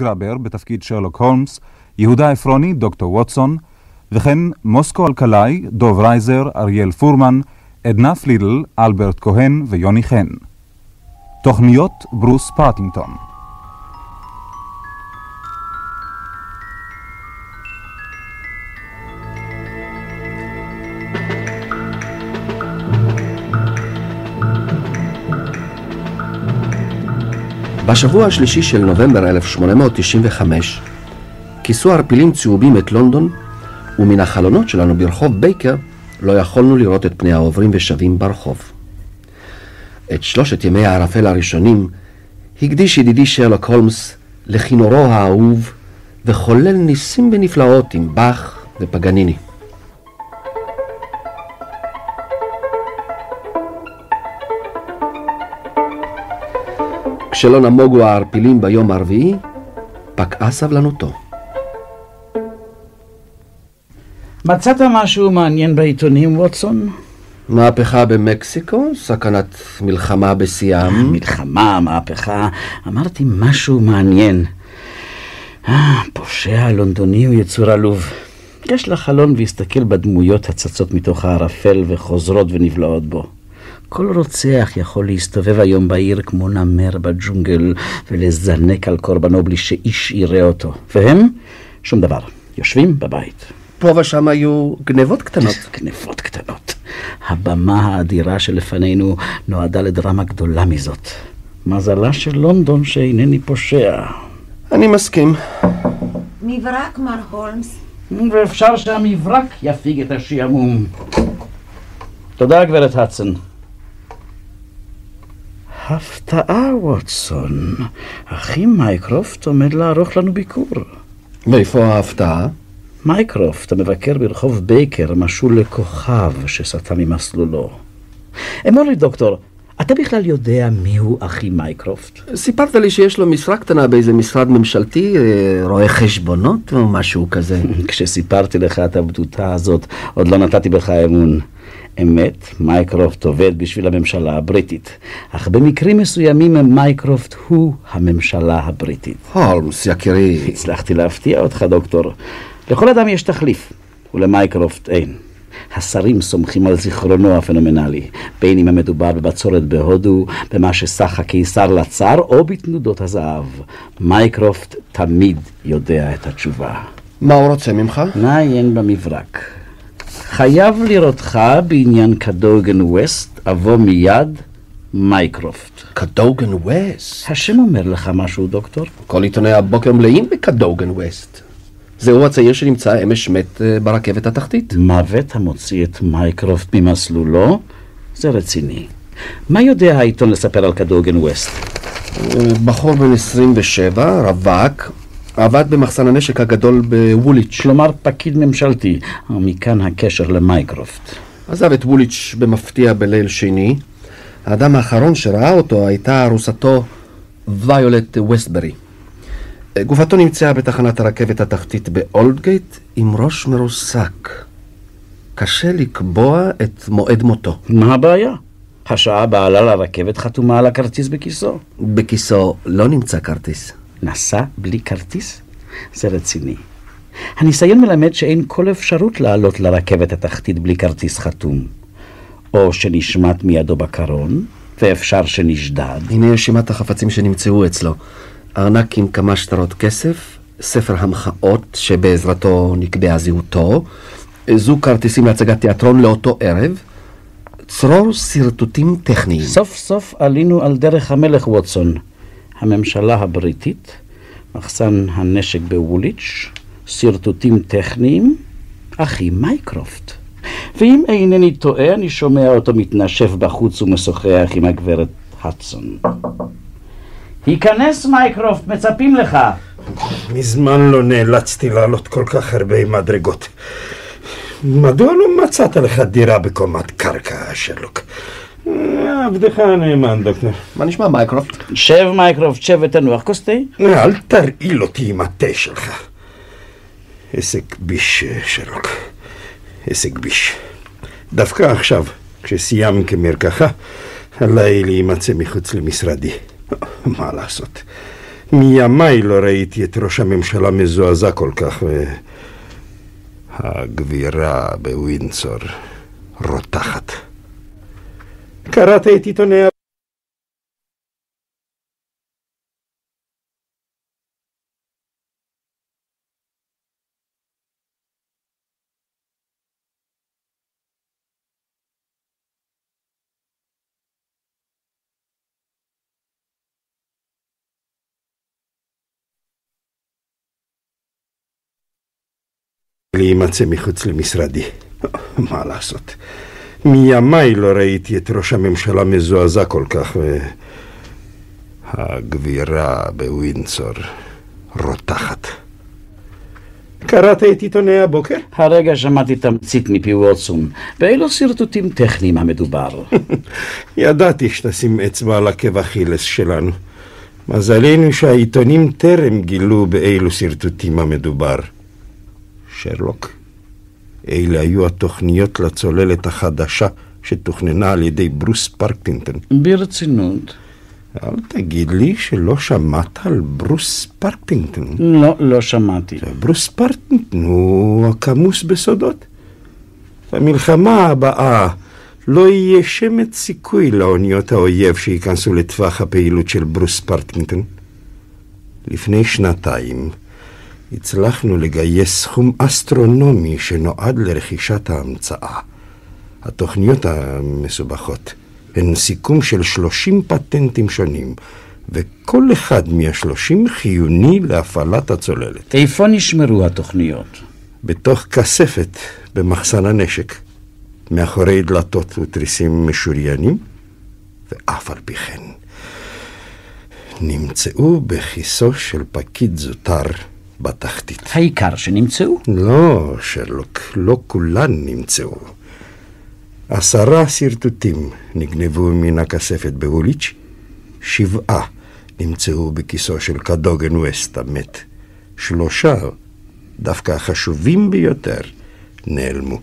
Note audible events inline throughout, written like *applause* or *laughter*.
גראבר בתפקיד שרלוק הולמס, יהודה עפרוני, דוקטור ווטסון, וכן מוסקו אלקלעי, דוב רייזר, אריאל פורמן, עדנה פלידל, אלברט כהן ויוני חן. תוכניות ברוס פרטינגטון בשבוע השלישי של נובמבר 1895 כיסו ערפילים צהובים את לונדון, ומן החלונות שלנו ברחוב בייקר לא יכולנו לראות את פני העוברים ושבים ברחוב. את שלושת ימי הערפל הראשונים הקדיש ידידי שרלוק הולמס לכינורו האהוב וחולל ניסים ונפלאות עם באך ופגניני. כשלא נמוגו הערפילים ביום הרביעי, פקעה סבלנותו. מצאת משהו מעניין בעיתונים, ווטסון? מהפכה במקסיקו, סכנת מלחמה בשיאם. מלחמה, מהפכה, אמרתי משהו מעניין. אה, פושע לונדוני הוא יצור עלוב. יש לה חלון והסתכל בדמויות הצצות מתוך הערפל וחוזרות ונבלעות בו. כל רוצח יכול להסתובב היום בעיר כמו נמר בג'ונגל ולזנק על קורבנו בלי שאיש יראה אותו. והם? שום דבר. יושבים בבית. פה ושם היו גנבות קטנות. *laughs* גנבות קטנות. הבמה האדירה שלפנינו נועדה לדרמה גדולה מזאת. מזלה של לונדון שאינני פושע. אני מסכים. מברק, מר הולמס. ואפשר שהמברק יפיג את השעמום. תודה, גברת הדסון. הפתעה, ווטסון. אחי מייקרופט עומד לערוך לנו ביקור. ואיפה ההפתעה? מייקרופט, המבקר ברחוב בייקר, משול לכוכב שסטה ממסלולו. אמור לי, דוקטור, אתה בכלל יודע מיהו אחי מייקרופט? סיפרת לי שיש לו משרה קטנה באיזה משרד ממשלתי, אה, רואה חשבונות או משהו כזה. *laughs* כשסיפרתי לך את הבדותה הזאת, עוד לא נתתי בך אמון. אמת, מייקרופט עובד בשביל הממשלה הבריטית, אך במקרים מסוימים מייקרופט הוא הממשלה הבריטית. הולמס, יקירי. הצלחתי להפתיע אותך, דוקטור. לכל אדם יש תחליף, ולמייקרופט אין. השרים סומכים על זיכרונו הפנומנלי, בין אם המדובר בבצורת בהודו, במה שסח הקיסר לצר, או בתנודות הזהב. מייקרופט תמיד יודע את התשובה. מה הוא רוצה ממך? נעיין במברק. חייב לראותך בעניין קדוגן ווסט, אבוא מיד, מייקרופט. קדוגן ווסט. השם אומר לך משהו, דוקטור? כל עיתוני הבוקר מלאים בקדוגן ווסט. זהו הצעיר שנמצא אמש מת אה, ברכבת התחתית. מוות המוציא את מייקרופט ממסלולו? זה רציני. מה יודע העיתון לספר על קדוגן ווסט? אה, בחור בן 27, רווק, עבד במחסן הנשק הגדול בווליץ'. כלומר פקיד ממשלתי, מכאן הקשר למייקרופט. עזב את ווליץ' במפתיע בליל שני. האדם האחרון שראה אותו הייתה ארוסתו ויולט ווסטברי. גופתו נמצאה בתחנת הרכבת התחתית באולדגייט עם ראש מרוסק. קשה לקבוע את מועד מותו. מה הבעיה? השעה בה עלה לרכבת חתומה על הכרטיס בכיסו. בכיסו לא נמצא כרטיס. נסע בלי כרטיס? זה רציני. הניסיון מלמד שאין כל אפשרות לעלות לרכבת התחתית בלי כרטיס חתום. או שנשמט מידו בקרון, ואפשר שנשדד. הנה רשימת החפצים שנמצאו אצלו. ארנק עם כמה שטרות כסף, ספר המחאות שבעזרתו נקבעה זהותו, זוג כרטיסים להצגת תיאטרון לאותו ערב, צרור שרטוטים טכניים. סוף סוף עלינו על דרך המלך ווטסון. הממשלה הבריטית, מחסן הנשק בווליץ', שרטוטים טכניים, אחי מייקרופט. ואם אינני טועה, אני שומע אותו מתנשף בחוץ ומשוחח עם הגברת הדסון. היכנס מייקרופט, מצפים לך. מזמן לא נאלצתי לעלות כל כך הרבה מדרגות. מדוע לא מצאת לך דירה בקומת קרקע, שרלוק? עבדך הנאמן, דוקטור. מה נשמע מייקרופט? שב מייקרופט, שב ותנוח כוס תה. אל תרעיל אותי עם התה שלך. עסק ביש, שרלוק. עסק ביש. דווקא עכשיו, כשסיאם כמרקחה, עליי להימצא מחוץ למשרדי. מה לעשות? מימיי לא ראיתי את ראש הממשלה מזועזע כל כך, והגבירה בווינצור רותחת. קראת את עיתוני להימצא מחוץ למשרדי. *laughs* מה לעשות? מימיי לא ראיתי את ראש הממשלה מזועזע כל כך, והגבירה בווינצור רותחת. קראת את עיתוני הבוקר? הרגע שמעתי תמצית מפי ווטסון. באילו שרטוטים טכניים המדובר? *laughs* ידעתי שתשים אצבע על עקב אכילס שלנו. מזלנו שהעיתונים טרם גילו באילו שרטוטים המדובר. שרלוק. אלה היו התוכניות לצוללת החדשה שתוכננה על ידי ברוס פרקטינטון. ברצינות. אל תגיד לי שלא שמעת על ברוס פרקטינטון. לא, לא שמעתי. ברוס פרקטינטון הוא הכמוס בסודות. במלחמה הבאה לא יהיה שמץ סיכוי לאוניות האויב שייכנסו לטווח הפעילות של ברוס פרקטינטון. לפני שנתיים הצלחנו לגייס סכום אסטרונומי שנועד לרכישת ההמצאה. התוכניות המסובכות הן סיכום של 30 פטנטים שונים, וכל אחד מהשלושים חיוני להפעלת הצוללת. איפה נשמרו התוכניות? בתוך כספת במחסן הנשק, מאחורי דלתות ותריסים משוריינים, ואף על פי כן נמצאו בכיסו של פקיד זוטר בתחתית. העיקר שנמצאו? לא, שרלוק, לא כולן נמצאו. עשרה שרטוטים נגנבו מן הכספת בהוליץ', שבעה נמצאו בכיסו של קדוגן ווסט המת. שלושה, דווקא החשובים ביותר, נעלמו.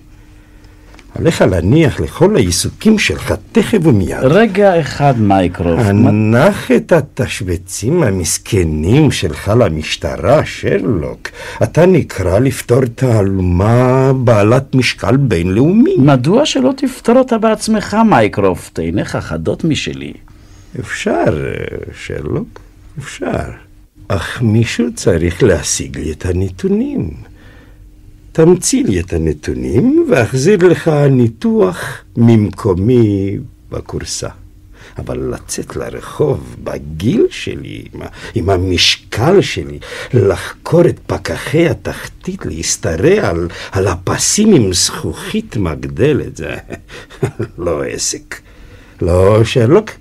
עליך להניח לכל העיסוקים שלך תכף ומיד. רגע אחד, מייקרופט. הנח את התשבצים המסכנים שלך למשטרה, שרלוק. אתה נקרא לפתור תעלומה בעלת משקל בינלאומי. מדוע שלא תפתור אותה בעצמך, מייקרופט? עיניך חדות משלי. אפשר, שרלוק, אפשר. אך מישהו צריך להשיג לי את הנתונים. תמציא לי את הנתונים ואחזיר לך ניתוח ממקומי בכורסה. אבל לצאת לרחוב בגיל שלי, עם, עם המשקל שלי, לחקור את פקחי התחתית, להשתרע על, על הפסים עם זכוכית מגדלת, זה *laughs* לא עסק. לא, שרלוק,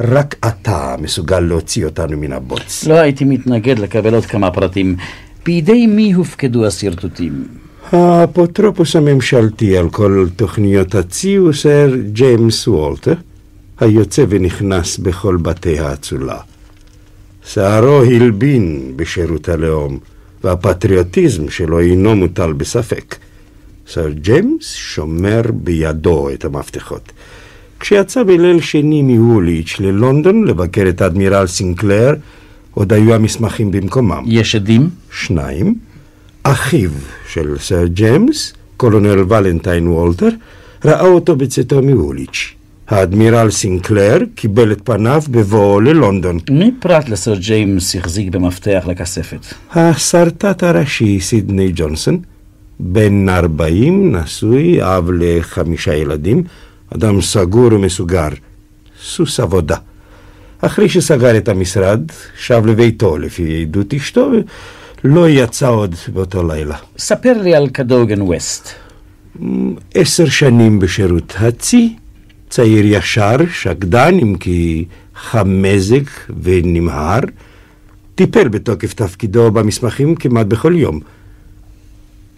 רק אתה מסוגל להוציא אותנו מן הבוץ. לא הייתי מתנגד לקבל עוד כמה פרטים. בידי מי הופקדו השרטוטים? האפוטרופוס הממשלתי על כל תוכניות הצי הוא סר ג'יימס וולטר, היוצא ונכנס בכל בתי האצולה. שערו הלבין בשירות הלאום, והפטריוטיזם שלו אינו מוטל בספק. סר ג'יימס שומר בידו את המפתחות. כשיצא בליל שני מווליץ' ללונדון לבקר את אדמירל סינקלר, עוד היו המסמכים במקומם. יש עדים? שניים. אחיו של סר ג'יימס, קולונל ולנטיין וולטר, ראה אותו בצאתו מווליץ'. האדמירל סינקלר קיבל את פניו בבואו ללונדון. מי פרט לסר ג'יימס החזיק במפתח לכספת? השרטט הראשי סידני ג'ונסון, בן 40, נשוי, אב לחמישה ילדים, אדם סגור ומסוגר, סוס עבודה. אחרי שסגר את המשרד, שב לביתו לפי עדות אשתו, לא יצא עוד באותו לילה. ספר לי על קדוגן ווסט. עשר שנים בשירות הצי, צעיר ישר, שקדן, אם כי חם מזג ונמהר, טיפל בתוקף תפקידו במסמכים כמעט בכל יום.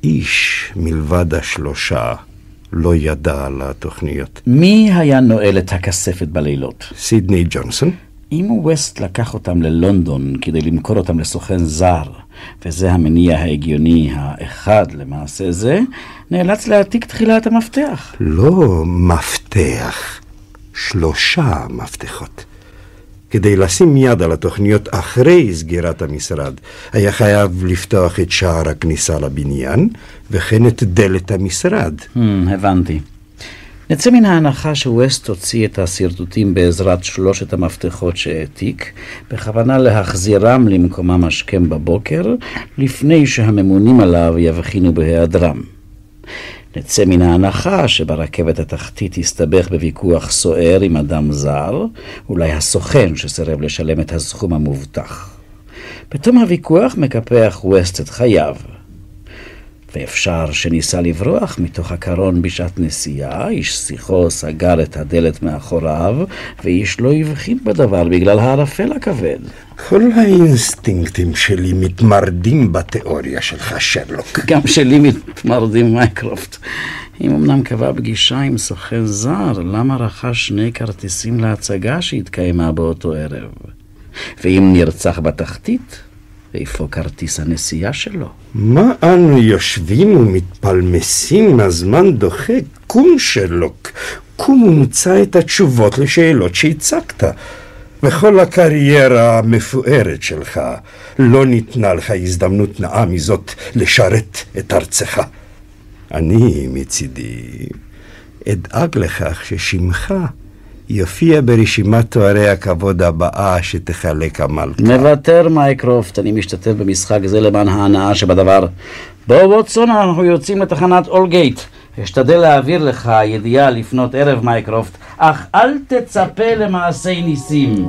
איש מלבד השלושה לא ידע על התוכניות. מי היה נועל את הכספת בלילות? סידני ג'ונסון. אם ווסט לקח אותם ללונדון כדי למכור אותם לסוכן זר, וזה המניע ההגיוני האחד למעשה זה, נאלץ להעתיק תחילה את המפתח. לא מפתח, שלושה מפתחות. כדי לשים יד על התוכניות אחרי סגירת המשרד, היה חייב לפתוח את שער הכניסה לבניין, וכן את דלת המשרד. Hmm, הבנתי. נצא מן ההנחה שווסט הוציא את השרטוטים בעזרת שלושת המפתחות שהעתיק, בכוונה להחזירם למקומם השכם בבוקר, לפני שהממונים עליו יבחינו בהיעדרם. נצא מן ההנחה שברכבת התחתית הסתבך בוויכוח סוער עם אדם זר, אולי הסוכן שסירב לשלם את הסכום המובטח. בתום הוויכוח מקפח ווסט את חייו. ואפשר שניסה לברוח מתוך הקרון בשעת נסיעה, איש שיחו סגר את הדלת מאחוריו, ואיש לא הבחין בדבר בגלל הערפל הכבד. כל האינסטינקטים שלי מתמרדים בתיאוריה שלך, שרלוק. *laughs* גם שלי מתמרדים מייקרופט. אם אמנם קבע פגישה עם סוכן זר, למה רכש שני כרטיסים להצגה שהתקיימה באותו ערב? ואם נרצח בתחתית, איפה כרטיס הנסיעה שלו? מה אנו יושבים ומתפלמסים, הזמן דוחק? קום שרלוק, קום ומצא את התשובות לשאלות שהצגת. וכל הקריירה המפוארת שלך, לא ניתנה לך הזדמנות נאה מזאת לשרת את ארצך. אני מצידי אדאג לכך ששמך יופיע ברשימת תוארי הכבוד הבאה שתחלק המלכה. מוותר מייקרופט, אני משתתף במשחק זה למען ההנאה שבדבר. בוא ווטסון, אנחנו יוצאים לתחנת אולגייט. אשתדל להעביר לך ידיעה לפנות ערב מייקרופט, אך אל תצפה למעשי ניסים.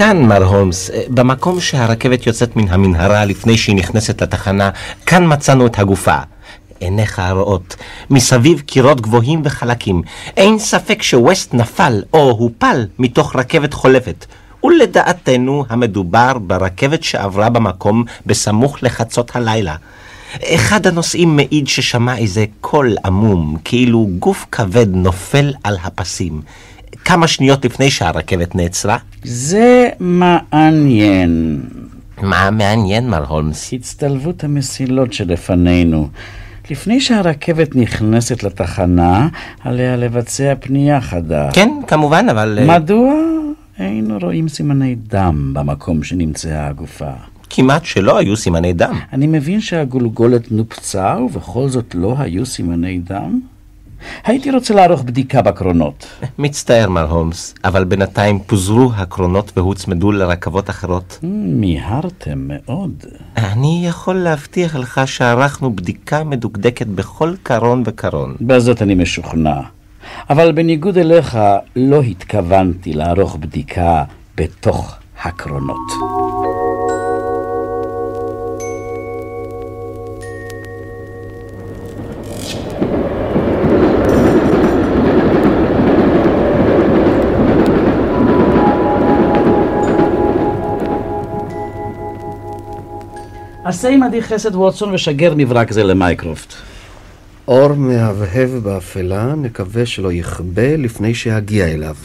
כאן, מר הולמס, אה, במקום שהרכבת יוצאת מן המנהרה לפני שהיא נכנסת לתחנה, כאן מצאנו את הגופה. עיניך הרואות, מסביב קירות גבוהים וחלקים. אין ספק שווסט נפל או הופל מתוך רכבת חולפת. ולדעתנו המדובר ברכבת שעברה במקום בסמוך לחצות הלילה. אחד הנוסעים מעיד ששמע איזה קול עמום, כאילו גוף כבד נופל על הפסים. כמה שניות לפני שהרכבת נעצרה. זה מעניין. מה מעניין, מר הולמס? הצטלבות המסילות שלפנינו. לפני שהרכבת נכנסת לתחנה, עליה לבצע פנייה חדה. כן, כמובן, אבל... אה, מדוע היינו רואים סימני דם במקום שנמצאה הגופה? כמעט שלא היו סימני דם. אני מבין שהגולגולת נופצה ובכל זאת לא היו סימני דם? הייתי רוצה לערוך בדיקה בקרונות. *laughs* מצטער, מר הולמס, אבל בינתיים פוזרו הקרונות והוצמדו לרכבות אחרות. Hmm, מיהרתם מאוד. אני יכול להבטיח לך שערכנו בדיקה מדוקדקת בכל קרון וקרון. בזאת אני משוכנע. אבל בניגוד אליך, לא התכוונתי לערוך בדיקה בתוך הקרונות. עשה עמדי חסד ווטסון ושגר מברק זה למייקרופט. אור מהבהב באפלה, נקווה שלא יכבה לפני שאגיע אליו.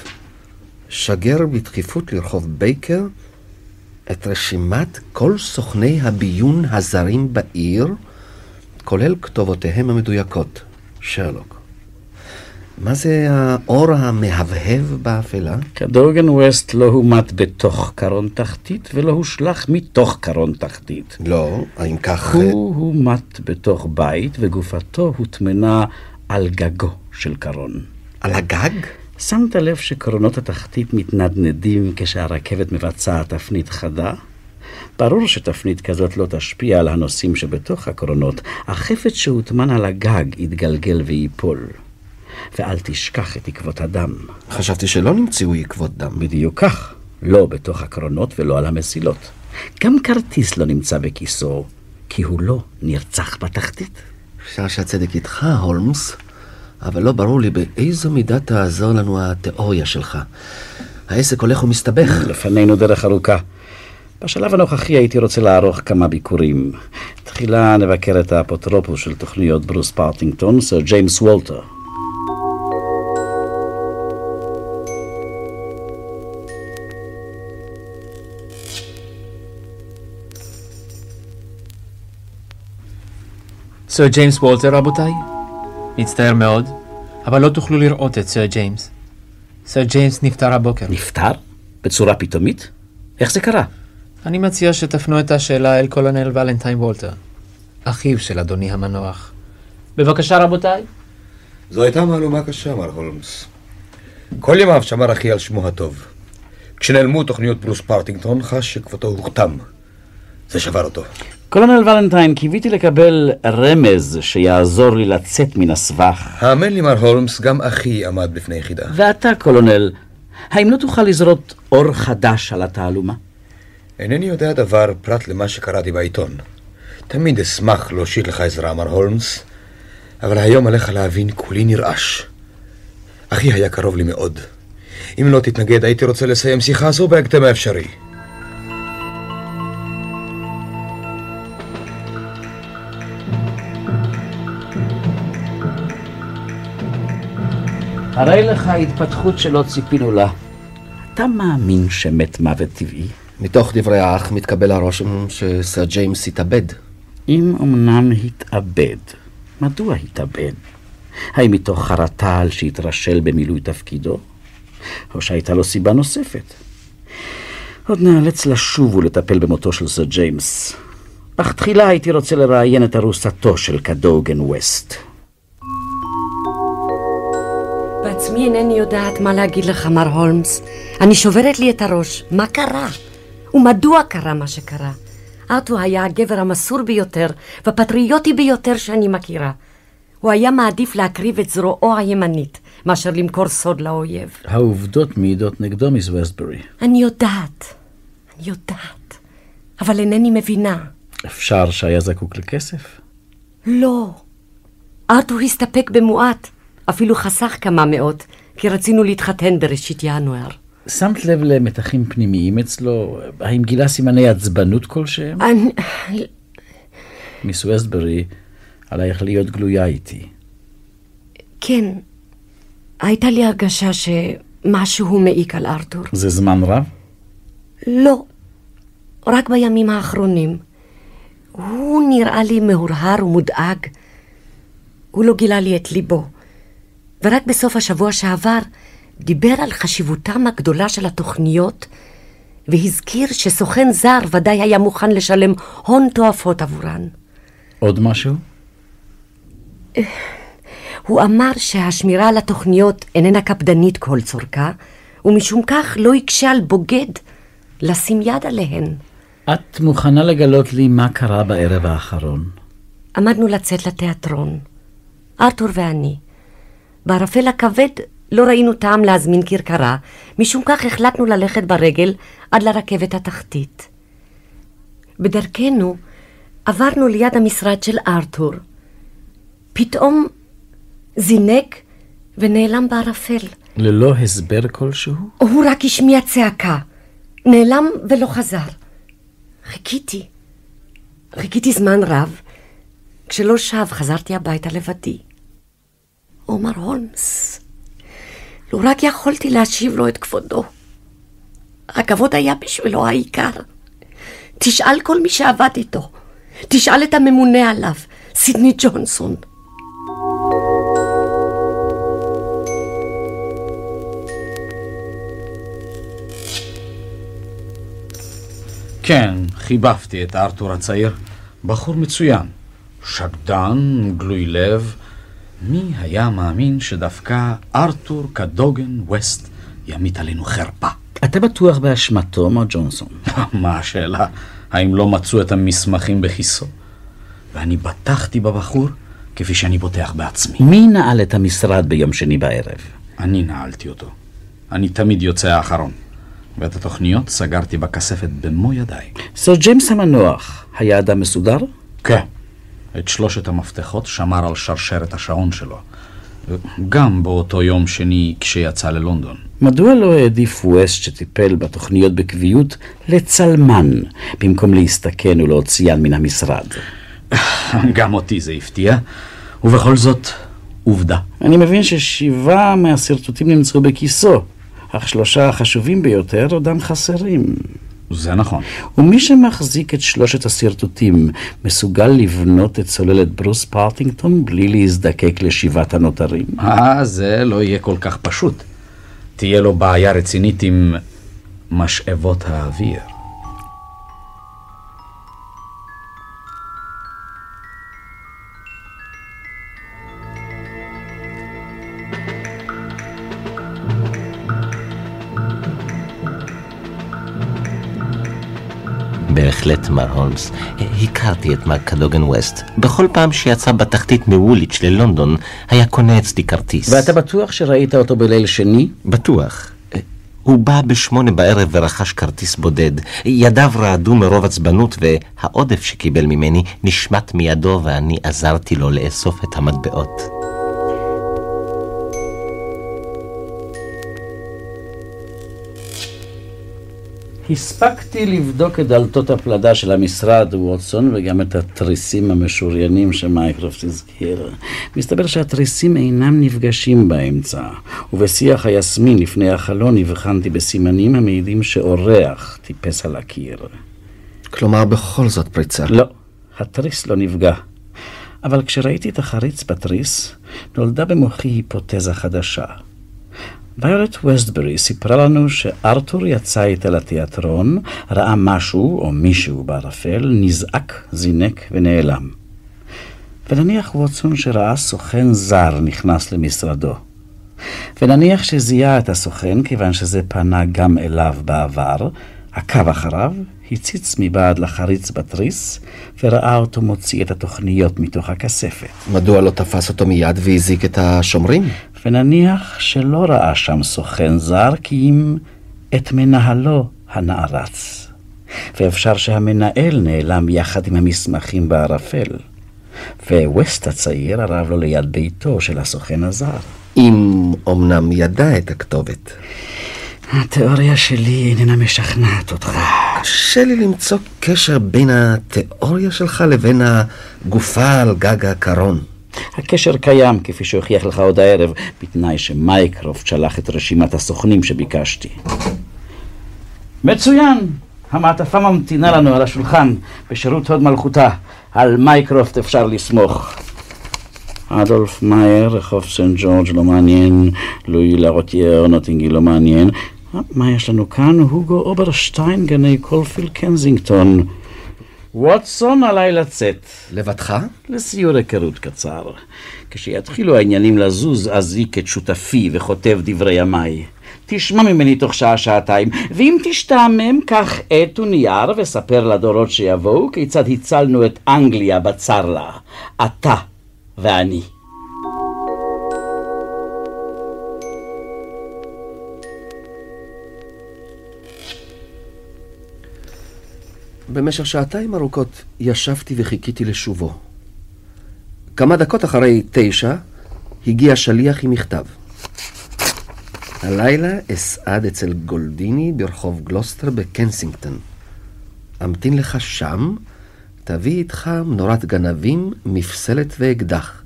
שגר בדחיפות לרחוב בייקר את רשימת כל סוכני הביון הזרים בעיר, כולל כתובותיהם המדויקות. שרלוק. מה זה האור המהבהב באפלה? כדוגן ווסט לא הומת בתוך קרון תחתית ולא הושלך מתוך קרון תחתית. לא, האם כך... הוא הומת בתוך בית וגופתו הוטמנה על גגו של קרון. על הגג? שמת לב שקרונות התחתית מתנדנדים כשהרכבת מבצעת תפנית חדה? ברור שתפנית כזאת לא תשפיע על הנוסעים שבתוך הקרונות. החפץ שהוטמן על הגג יתגלגל וייפול. ואל תשכח את עקבות הדם. חשבתי שלא נמצאו עקבות דם. בדיוק כך, לא בתוך הקרונות ולא על המסילות. גם כרטיס לא נמצא בכיסו, כי הוא לא נרצח בתחתית. אפשר שהצדק איתך, הולמס, אבל לא ברור לי באיזו מידה תעזור לנו התיאוריה שלך. העסק הולך ומסתבך. לפנינו דרך ארוכה. בשלב הנוכחי הייתי רוצה לערוך כמה ביקורים. תחילה נבקר את האפוטרופוס של תוכניות ברוס פרטינגטון, סר ג'יימס וולטר. סר ג'יימס וולטר, רבותיי? מצטער מאוד, אבל לא תוכלו לראות את סר ג'יימס. סר ג'יימס נפטר הבוקר. נפטר? בצורה פתאומית? איך זה קרה? אני מציע שתפנו את השאלה אל קולונל ולנטיין וולטר, אחיו של אדוני המנוח. בבקשה, רבותיי. זו הייתה מהלומה קשה, מר הולמס. כל ימיו שמר אחי על שמו הטוב. כשנעלמו תוכניות ברוס פרטינגטון, חש שכבודו הוכתם. זה שבר אותו. קולונל ולנטיין, קיוויתי לקבל רמז שיעזור לי לצאת מן הסבך. האמן לי, מר הולמס, גם אחי עמד בפני יחידה. ואתה, קולונל, האם לא תוכל לזרות אור חדש על התעלומה? אינני יודע דבר פרט למה שקראתי בעיתון. תמיד אשמח להושיט לך עזרה, מר הולמס, אבל היום עליך להבין, כולי נרעש. אחי היה קרוב לי מאוד. אם לא תתנגד, הייתי רוצה לסיים שיחה זו בהקדם האפשרי. הרי לך התפתחות שלא ציפינו לה. אתה מאמין שמת מוות טבעי? מתוך דברי האח מתקבל הרושם שסר ג'יימס התאבד. אם אמנם התאבד, מדוע התאבד? האם מתוך חרטה על שהתרשל במילוי תפקידו? או שהייתה לו סיבה נוספת? עוד נאלץ לשוב ולטפל במותו של סר ג'יימס. אך תחילה הייתי רוצה לראיין את ארוסתו של קדוגן ווסט. בעצמי אינני יודעת מה להגיד לך, מר הולמס. אני שוברת לי את הראש. מה קרה? ומדוע קרה מה שקרה? ארתור היה הגבר המסור ביותר והפטריוטי ביותר שאני מכירה. הוא היה מעדיף להקריב את זרועו הימנית מאשר למכור סוד לאויב. העובדות מעידות נגדו, מיס וסטברי. אני יודעת, אני יודעת, אבל אינני מבינה. אפשר שהיה זקוק לכסף? לא. ארתור הסתפק במועט, אפילו חסך כמה מאות, כי רצינו להתחתן בראשית ינואר. שמת לב למתחים פנימיים אצלו? האם גילה סימני עצבנות כלשהם? אני... מיס וסטברי, עלייך להיות גלויה איתי. כן, הייתה לי הרגשה שמשהו מעיק על ארתור. זה זמן רב? לא, רק בימים האחרונים. הוא נראה לי מהורהר ומודאג. הוא לא גילה לי את ליבו. ורק בסוף השבוע שעבר דיבר על חשיבותם הגדולה של התוכניות, והזכיר שסוכן זר ודאי היה מוכן לשלם הון תועפות עבורן. עוד משהו? הוא אמר שהשמירה על התוכניות איננה קפדנית כל צורכה, ומשום כך לא יקשה על בוגד לשים יד עליהן. את מוכנה לגלות לי מה קרה בערב האחרון? עמדנו לצאת לתיאטרון, ארתור ואני. בערפל הכבד לא ראינו טעם להזמין כרכרה, משום כך החלטנו ללכת ברגל עד לרכבת התחתית. בדרכנו עברנו ליד המשרד של ארתור. פתאום זינק ונעלם בערפל. ללא הסבר כלשהו? הוא רק השמיע צעקה. נעלם ולא חזר. חיכיתי. חיכיתי זמן רב. כשלא שב, חזרתי הביתה לבדי. עומר הולמס, לו רק יכולתי להשיב לו את כבודו. הכבוד היה בשבילו העיקר. תשאל כל מי שעבד איתו. תשאל את הממונה עליו, סידני ג'ונסון. כן, חיבבתי את ארתור הצעיר. בחור מצוין. שקדן, גלוי לב. מי היה מאמין שדווקא ארתור קדוגן ווסט ימיט עלינו חרפה? אתה בטוח באשמתו, מר ג'ונסון? *laughs* מה השאלה? האם לא מצאו את המסמכים בכיסו? ואני בטחתי בבחור כפי שאני בוטח בעצמי. מי נעל את המשרד ביום שני בערב? אני נעלתי אותו. אני תמיד יוצא האחרון. ואת התוכניות סגרתי בכספת במו ידיי. סר ג'יימס המנוח היה אדם מסודר? כן. את שלושת המפתחות שמר על שרשרת השעון שלו. גם באותו יום שני כשיצא ללונדון. מדוע לא העדיף ווסט שטיפל בתוכניות בקביעות לצלמן, במקום להסתכן ולהוציאן מן המשרד? *laughs* גם אותי זה הפתיע, ובכל זאת, עובדה. אני מבין ששבעה מהשרטוטים נמצאו בכיסו, אך שלושה החשובים ביותר עודם חסרים. זה נכון. ומי שמחזיק את שלושת השרטוטים מסוגל לבנות את צוללת ברוס פרטינגטון בלי להזדקק לשבעת הנותרים? אה, זה לא יהיה כל כך פשוט. תהיה לו בעיה רצינית עם משאבות האוויר. בהחלט, מר הולמס. הכרתי את מר קדוגן ווסט. בכל פעם שיצא בתחתית מווליץ' ללונדון, היה קונה אצלי כרטיס. ואתה בטוח שראית אותו בליל שני? בטוח. הוא בא בשמונה בערב ורכש כרטיס בודד. ידיו רעדו מרוב עצבנות, והעודף שקיבל ממני נשמט מידו, ואני עזרתי לו לאסוף את המטבעות. הספקתי לבדוק את דלתות הפלדה של המשרד ווטסון וגם את התריסים המשוריינים שמייקרופט הזכיר. מסתבר שהתריסים אינם נפגשים באמצע, ובשיח היסמין לפני החלון הבחנתי בסימנים המעידים שאורח טיפס על הקיר. כלומר, בכל זאת פריצה. לא, התריס לא נפגע. אבל כשראיתי את החריץ בתריס, נולדה במוחי היפותזה חדשה. ויולט ווסטברי סיפרה לנו שארתור יצא איתה לתיאטרון, ראה משהו או מישהו בערפל, נזעק, זינק ונעלם. ונניח ווטסון שראה סוכן זר נכנס למשרדו. ונניח שזיהה את הסוכן כיוון שזה פנה גם אליו בעבר, עקב אחריו, הציץ מבעד לחריץ בתריס, וראה אותו מוציא את התוכניות מתוך הכספת. מדוע לא תפס אותו מיד והזיק את השומרים? ונניח שלא ראה שם סוכן זר, כי אם את מנהלו הנערץ. ואפשר שהמנהל נעלם יחד עם המסמכים בערפל. וווסט הצעיר הרב לו ליד ביתו של הסוכן הזר. אם אמנם ידע את הכתובת. התיאוריה שלי איננה משכנעת אותך. קשה לי למצוא קשר בין התיאוריה שלך לבין הגופה על גג הקרון. הקשר קיים, כפי שהוכיח לך עוד הערב, בתנאי שמייקרופט שלח את רשימת הסוכנים שביקשתי. מצוין! המעטפה ממתינה לנו על השולחן, בשירות הוד מלכותה. על מייקרופט אפשר לסמוך. אדולף מאייר, רחוב סנט ג'ורג' לא מעניין, לואי לה רוטייר, נוטינג היל לא מעניין. מה יש לנו כאן? הוגו אוברשטיין, גני קולפילד, קנזינגטון. ווטסון, עליי לצאת. לבדך? לסיור היכרות קצר. כשיתחילו העניינים לזוז, אזיק את שותפי וכותב דברי ימיי. תשמע ממני תוך שעה-שעתיים, ואם תשתעמם, קח עט ונייר וספר לדורות שיבואו כיצד הצלנו את אנגליה בצר לה. אתה ואני. במשך שעתיים ארוכות ישבתי וחיכיתי לשובו. כמה דקות אחרי תשע הגיע שליח עם מכתב. הלילה אסעד אצל גולדיני ברחוב גלוסטר בקנסינגטון. אמתין לך שם, תביא איתך מנורת גנבים, מפסלת ואקדח.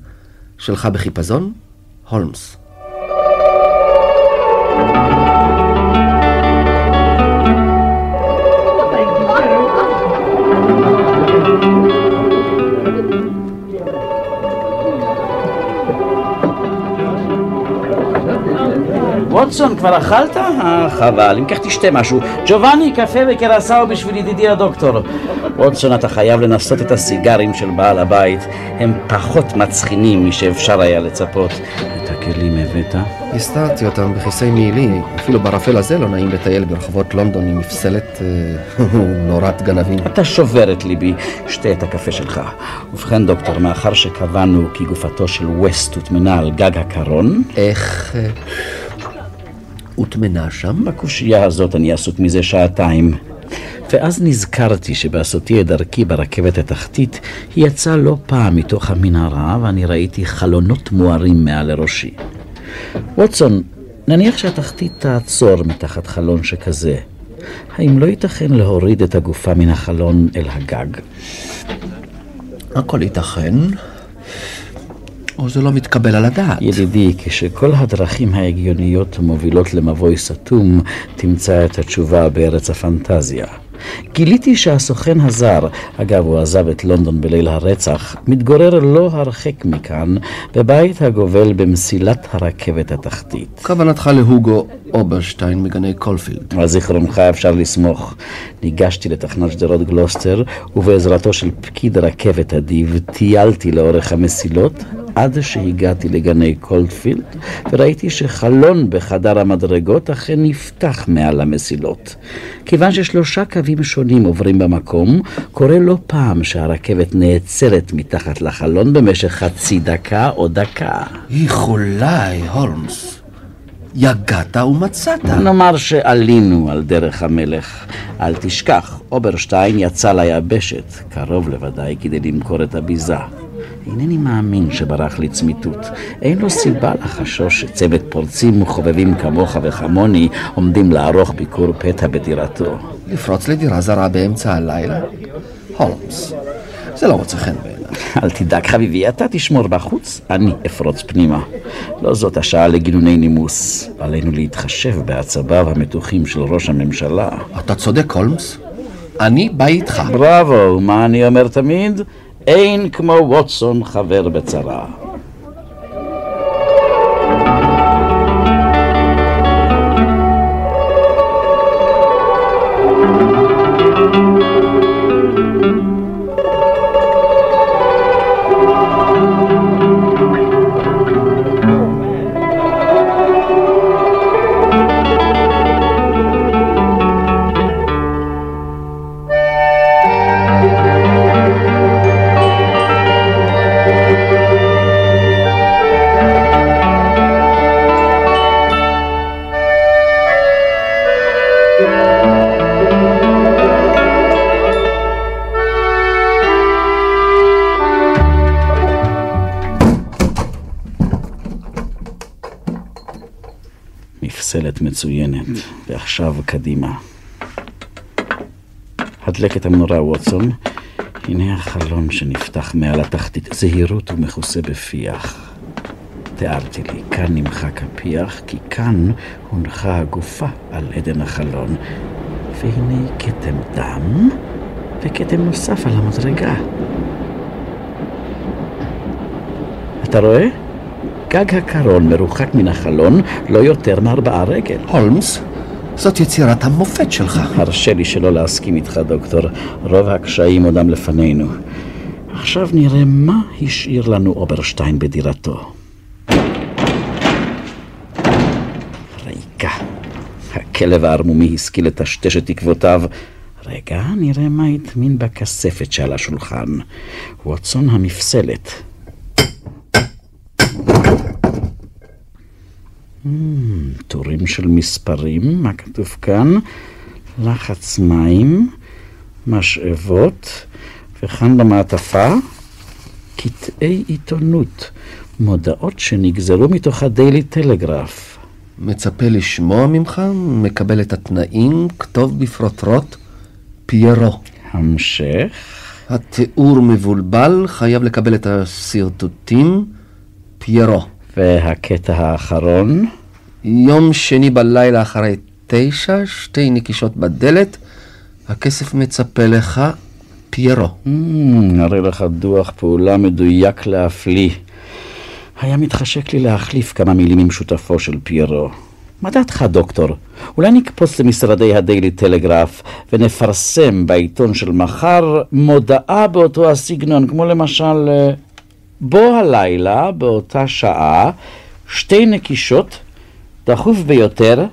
שלך בחיפזון, הולמס. ווטסון, כבר אכלת? אה, חבל, אם כך תשתה משהו. ג'ובאני, קפה וקרסאו בשביל ידידי הדוקטור. ווטסון, אתה חייב לנסות את הסיגרים של בעל הבית. הם פחות מצחינים משאפשר היה לצפות. את הכלים הבאת? הסתרתי אותם בכיסי מעילי. אפילו בערפל הזה לא נעים לטייל ברחובות לונדון עם מפסלת אה, *laughs* נורת גנבים. אתה שובר את ליבי. שתה את הקפה שלך. ובכן, דוקטור, מאחר שקבענו כי גופתו של ווסט הוטמנה על גג הקרון... איך... הוטמנה שם? בקושייה הזאת אני עסוק מזה שעתיים. ואז נזכרתי שבעשותי את דרכי ברכבת התחתית, היא יצאה לא פעם מתוך המנהרה, ואני ראיתי חלונות מוארים מעל לראשי. ווטסון, נניח שהתחתית תעצור מתחת חלון שכזה. האם לא ייתכן להוריד את הגופה מן החלון אל הגג? הכל ייתכן, הו זה לא מתקבל על הדעת. ידידי, כשכל הדרכים ההגיוניות מובילות למבוי סתום, תמצא את התשובה בארץ הפנטזיה. גיליתי שהסוכן הזר, אגב הוא עזב את לונדון בליל הרצח, מתגורר לא הרחק מכאן, בבית הגובל במסילת הרכבת התחתית. כוונתך להוגו אוברשטיין מגני קולפילד. על זיכרונך אפשר לסמוך. ניגשתי לתחנת שדרות גלוסטר, ובעזרתו של פקיד רכבת אדיב, טיילתי לאורך המסילות, עד שהגעתי לגני קולפילד, וראיתי שחלון בחדר המדרגות אכן נפתח מעל המסילות. כיוון ששלושה קווים שונים עוברים במקום, קורה לא פעם שהרכבת נעצרת מתחת לחלון במשך חצי דקה או דקה. איחולי, הולמס. יגעת ומצאת. נאמר שעלינו על דרך המלך. אל תשכח, אוברשטיין יצא ליבשת, קרוב לוודאי כדי למכור את הביזה. אינני מאמין שברח לצמיתות. אין לו סיבה לחשוש שצוות פורצים וחובבים כמוך וכמוני עומדים לערוך ביקור פתע בדירתו. לפרוץ לדירה זרה באמצע הלילה? הולמס, זה לא מוצא חן בעיניי. אל תדאג חביבי, אתה תשמור בחוץ, אני אפרוץ פנימה. לא זאת השעה לגינוני נימוס. עלינו להתחשב בעצביו המתוחים של ראש הממשלה. אתה צודק, הולמס. אני בא איתך. בראבו, מה אני אומר תמיד? אין כמו ווטסון חבר בצרה. מצוינת, ועכשיו קדימה. הדלק את המנורה, ווטסון. הנה החלון שנפתח מעל התחתית. זהירות ומכוסה בפיח. תיארתי לי, כאן נמחק הפיח, כי כאן הונחה הגופה על עדן החלון. והנה כתם דם, וכתם נוסף על המדרגה. אתה רואה? גג הקרון מרוחק מן החלון לא יותר מארבעה רגל. הולמס, זאת יצירת המופת שלך. הרשה לי שלא להסכים איתך, דוקטור. רוב הקשיים עודם לפנינו. עכשיו נראה מה השאיר לנו אוברשטיין בדירתו. ריקה. הכלב הערמומי השכיל לטשטש את תקוותיו. רגע, נראה מה הטמין בכספת שעל השולחן. ווטסון המפסלת. Hmm, טורים של מספרים, מה כתוב כאן? לחץ מים, משאבות, וכאן במעטפה, קטעי עיתונות, מודעות שנגזרו מתוך הדיילי טלגרף. מצפה לשמוע ממך, מקבל את התנאים, כתוב בפרוטרוט, פיירו. המשך? התיאור מבולבל, חייב לקבל את השרטוטים, פיירו. והקטע האחרון? יום שני בלילה אחרי תשע, שתי נקישות בדלת, הכסף מצפה לך, פיירו. Mm, נראה לך דוח פעולה מדויק להפליא. היה מתחשק לי להחליף כמה מילים עם שותפו של פיירו. מה דעתך, דוקטור? אולי נקפוץ למשרדי הדיילי טלגרף ונפרסם בעיתון של מחר מודעה באותו הסגנון, כמו למשל... בו הלילה, באותה שעה, שתי נקישות, דחוף ביותר,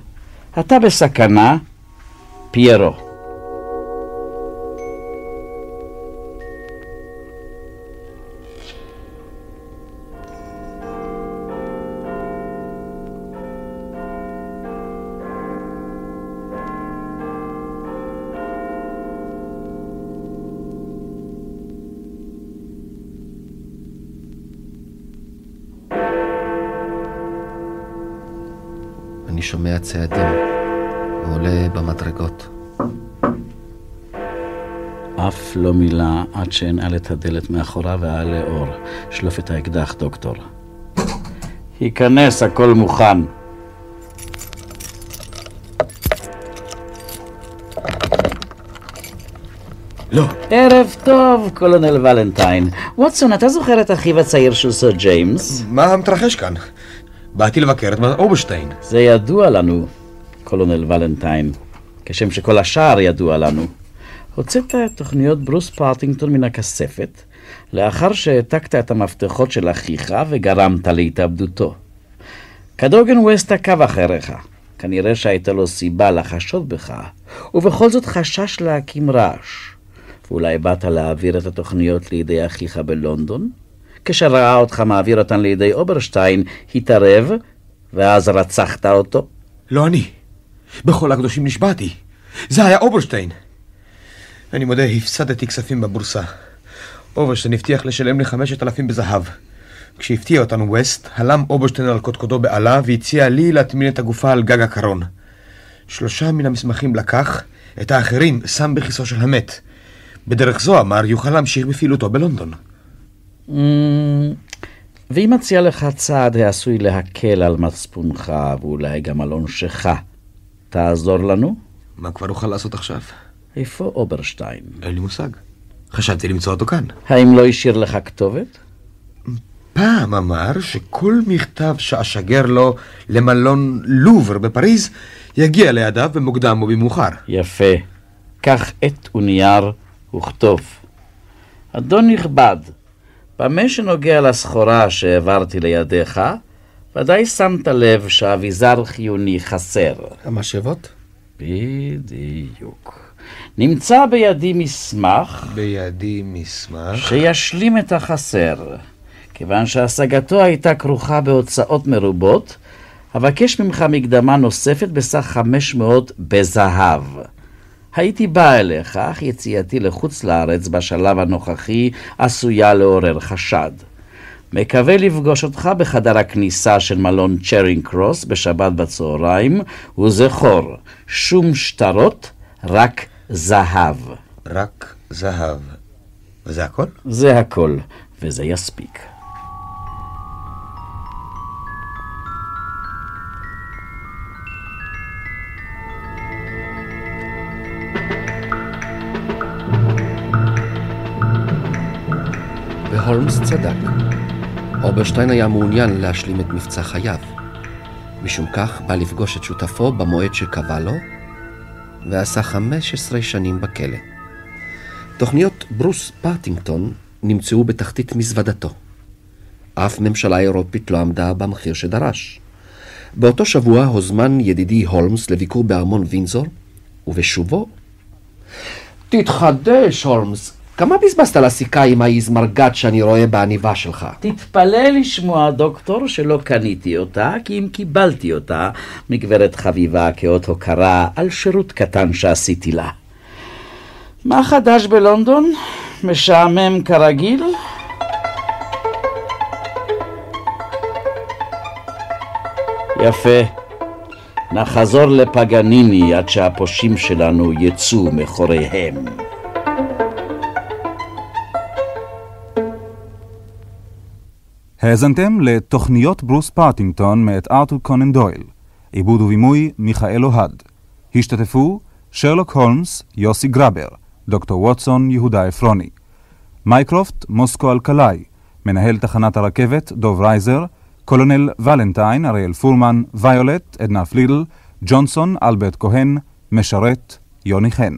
אתה בסכנה, פיירו. שומע צעדים ועולה במדרגות. אף לא מילה עד שאנעל את הדלת מאחוריו ואעלה אור. שלוף את האקדח, דוקטור. היכנס, הכל מוכן. לא. ערב טוב, קולונל ולנטיין. ווטסון, אתה זוכר את אחיו הצעיר של סר ג'יימס? מה מתרחש כאן? באתי לבקר את אוברשטיין. זה ידוע לנו, קולונל ולנטיין, כשם שכל השאר ידוע לנו. הוצאת את תוכניות ברוס פרטינגטון מן הכספת, לאחר שהעתקת את המפתחות של אחיך וגרמת להתאבדותו. כדוגן ווסט עקב אחריך. כנראה שהייתה לו סיבה לחשוד בך, ובכל זאת חשש להקים רעש. ואולי באת להעביר את התוכניות לידי אחיך בלונדון? כשראה אותך מעביר אותן לידי אוברשטיין, התערב, ואז רצחת אותו? לא אני. בכל הקדושים נשבעתי. זה היה אוברשטיין. אני מודה, הפסדתי כספים בבורסה. אוברשטיין הבטיח לשלם לי חמשת אלפים בזהב. כשהפתיע אותנו ווסט, הלם אוברשטיין על קודקודו באלה והציע לי להטמין את הגופה על גג הקרון. שלושה מן המסמכים לקח, את האחרים שם בכיסו של המת. בדרך זו, אמר, יוכל להמשיך בפעילותו בלונדון. Mm, ואם אציע לך צעד העשוי להקל על מצפונך ואולי גם על עונשך, תעזור לנו? מה כבר אוכל לעשות עכשיו? איפה אוברשטיין? אין לי מושג. חשבתי למצוא אותו כאן. האם לא השאיר לך כתובת? פעם אמר שכל מכתב שאשגר לו למלון לובר בפריז יגיע לידיו במוקדם או במאוחר. יפה. קח עט ונייר וכתוב. אדון נכבד, במה שנוגע לסחורה שהעברתי לידיך, ודאי שמת לב שאביזר חיוני חסר. המשאבות? בדיוק. נמצא בידי מסמך... בידי מסמך? שישלים את החסר. כיוון שהשגתו הייתה כרוכה בהוצאות מרובות, אבקש ממך מקדמה נוספת בסך 500 בזהב. הייתי בא אליך, אך יציאתי לחוץ לארץ בשלב הנוכחי עשויה לעורר חשד. מקווה לפגוש אותך בחדר הכניסה של מלון צ'רינג קרוס בשבת בצהריים, וזכור, שום שטרות, רק זהב. רק זהב. וזה הכל? זה הכל, וזה יספיק. והולמס צדק. אוברשטיין היה מעוניין להשלים את מבצע חייו. משום כך בא לפגוש את שותפו במועד שקבע לו, ועשה 15 שנים בכלא. תוכניות ברוס פרטינגטון נמצאו בתחתית מזוודתו. אף ממשלה אירופית לא עמדה במחיר שדרש. באותו שבוע הוזמן ידידי הולמס לביקור בארמון וינזור, ובשובו... תתחדש, הולמס. כמה בזבזת לסיכה עם האיזמרגת שאני רואה בעניבה שלך? תתפלא לשמוע, דוקטור, שלא קניתי אותה, כי אם קיבלתי אותה מגברת חביבה כאות הוקרה על שירות קטן שעשיתי לה. מה חדש בלונדון? משעמם כרגיל? יפה. נחזור לפגניני עד שהפושעים שלנו יצאו מחוריהם. האזנתם לתוכניות ברוס פרטינגטון מאת ארתור קונן דויל, עיבוד ובימוי מיכאל אוהד. השתתפו שרלוק הולמס, יוסי גרבר, דוקטור ווטסון, יהודה עפרוני. מייקרופט, מוסקו אלקלעי, מנהל תחנת הרכבת, דוב רייזר, קולונל ולנטיין, אריאל פורמן, ויולט, עדנה פלידל, ג'ונסון, אלברט כהן, משרת, יוני חן.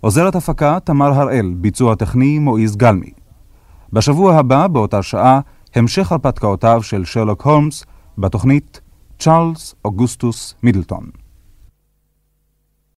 עוזרת הפקה, תמר הראל, ביצוע טכני, מועיז גלמי. בשבוע הבא, באותה שעה, המשך הרפתקאותיו של שרלוק הולמס בתוכנית צ'ארלס אוגוסטוס מידלטון.